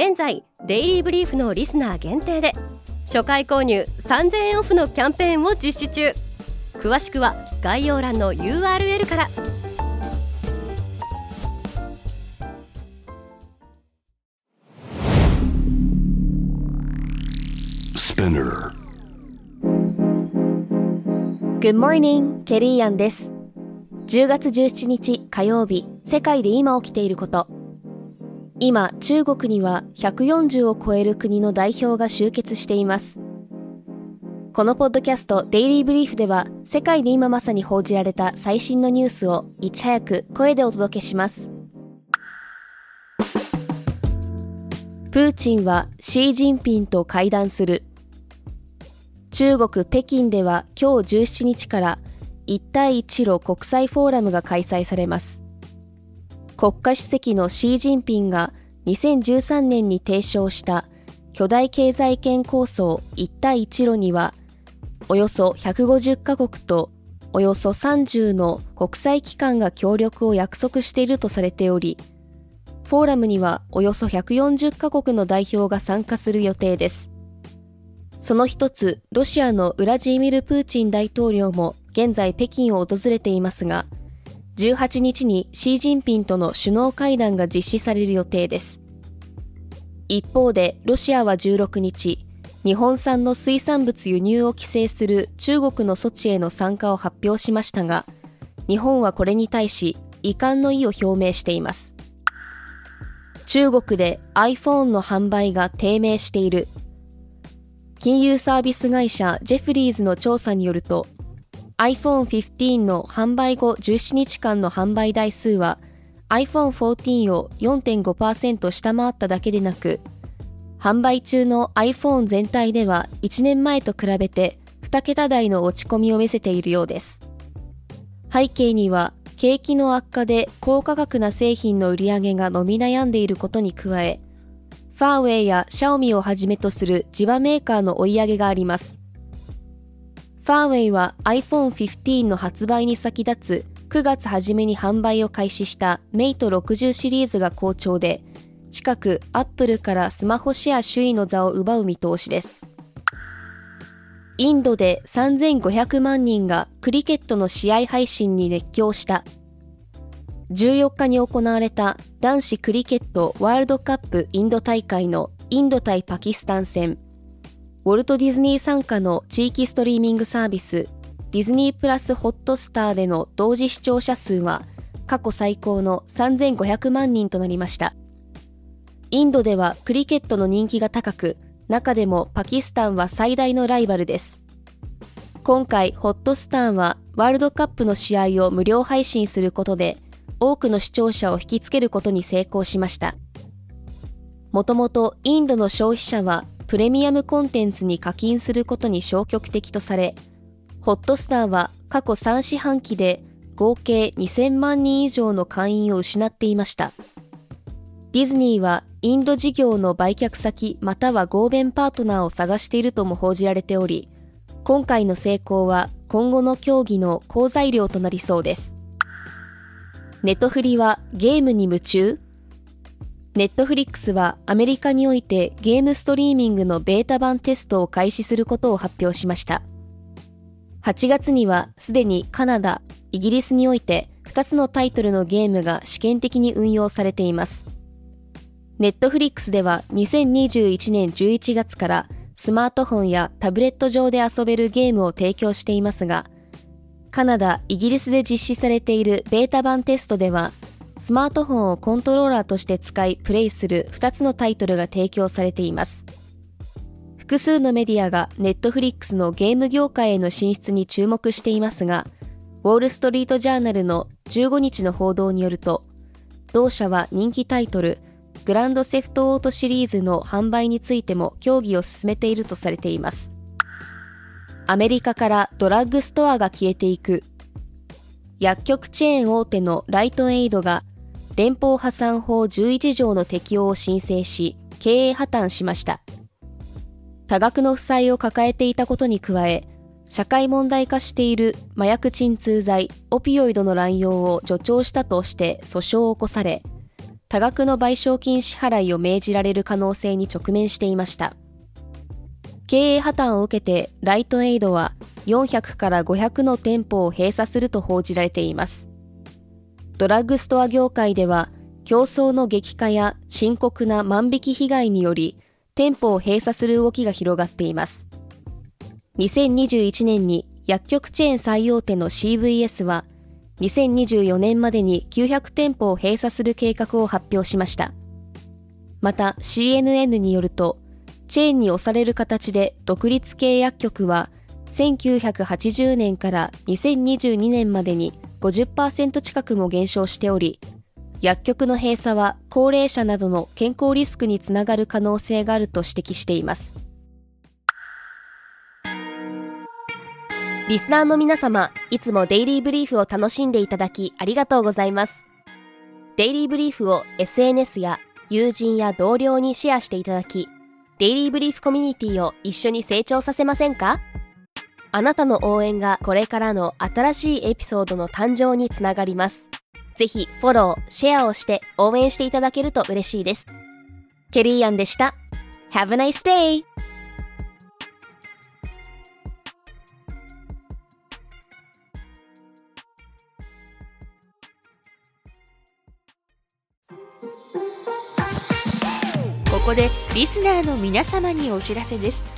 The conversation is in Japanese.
現在デイリーブリーフのリスナー限定で初回購入3000円オフのキャンペーンを実施中。詳しくは概要欄の URL からス p ナー Good morning, ケリーアンです。10月17日火曜日世界で今起きていること今、中国には140を超える国の代表が集結しています。このポッドキャストデイリーブリーフでは世界で今まさに報じられた最新のニュースをいち早く声でお届けします。プーチンはシー・ジンピンと会談する。中国北京では今日17日から一帯一路国際フォーラムが開催されます。国家主席のシー・ジンピンが2013年に提唱した巨大経済圏構想一帯一路にはおよそ150カ国とおよそ30の国際機関が協力を約束しているとされておりフォーラムにはおよそ140カ国の代表が参加する予定です。その一つロシアのウラジーミル・プーチン大統領も現在北京を訪れていますが18日にシー・ジンピンとの首脳会談が実施される予定です。一方で、ロシアは16日、日本産の水産物輸入を規制する中国の措置への参加を発表しましたが、日本はこれに対し遺憾の意を表明しています。中国で iPhone の販売が低迷している。金融サービス会社ジェフリーズの調査によると、iPhone 15の販売後17日間の販売台数は iPhone 14を4.5%下回っただけでなく、販売中の iPhone 全体では1年前と比べて2桁台の落ち込みを見せているようです。背景には景気の悪化で高価格な製品の売り上げが伸び悩んでいることに加え、ファーウェイやシャオミをはじめとする地場メーカーの追い上げがあります。ファーウェイは iPhone 15の発売に先立つ9月初めに販売を開始したメイト60シリーズが好調で、近くアップルからスマホシェア首位の座を奪う見通しです。インドで3500万人がクリケットの試合配信に熱狂した。14日に行われた男子クリケットワールドカップインド大会のインド対パキスタン戦。ウォルト・ディズニー傘下の地域ストリーミングサービス、ディズニープラスホットスターでの同時視聴者数は過去最高の3500万人となりました。インドではクリケットの人気が高く、中でもパキスタンは最大のライバルです。今回、ホットスターはワールドカップの試合を無料配信することで、多くの視聴者を引きつけることに成功しました。もともとインドの消費者はプレミアムコンテンツに課金することに消極的とされ、ホットスターは過去3四半期で合計2000万人以上の会員を失っていました。ディズニーはインド事業の売却先または合弁パートナーを探しているとも報じられており、今回の成功は今後の協議の好材料となりそうです。ネトフリはゲームに夢中ネットフリックスはアメリカにおいてゲームストリーミングのベータ版テストを開始することを発表しました。8月にはすでにカナダ、イギリスにおいて2つのタイトルのゲームが試験的に運用されています。ネットフリックスでは2021年11月からスマートフォンやタブレット上で遊べるゲームを提供していますが、カナダ、イギリスで実施されているベータ版テストではスマートフォンをコントローラーとして使いプレイする2つのタイトルが提供されています。複数のメディアがネットフリックスのゲーム業界への進出に注目していますが、ウォールストリートジャーナルの15日の報道によると、同社は人気タイトル、グランドセフトオートシリーズの販売についても協議を進めているとされています。アメリカからドラッグストアが消えていく。薬局チェーン大手のライトエイドが連邦破産法11条の適用を申請し、経営破綻しました。多額の負債を抱えていたことに加え、社会問題化している麻薬鎮痛剤、オピオイドの乱用を助長したとして訴訟を起こされ、多額の賠償金支払いを命じられる可能性に直面していました。経営破綻を受けてライトエイドは400から500の店舗を閉鎖すると報じられています。ドラッグストア業界では競争の激化や深刻な万引き被害により店舗を閉鎖する動きが広がっています。2021年に薬局チェーン最大手の CVS は2024年までに900店舗を閉鎖する計画を発表しました。また CNN によるとチェーンに押される形で独立系薬局は1980年から2022年までに50%近くも減少しており薬局の閉鎖は高齢者などの健康リスクにつながる可能性があると指摘しています。リスナーの皆様いつもデイリーブリーフを楽しんでいただきありがとうございます。デイリーブリーフを SNS や友人や同僚にシェアしていただきデイリーブリーフコミュニティを一緒に成長させませんか？あなたの応援がこれからの新しいエピソードの誕生につながります。ぜひフォロー、シェアをして応援していただけると嬉しいです。ケリーアンでした。Have a nice day! ここでリスナーの皆様にお知らせです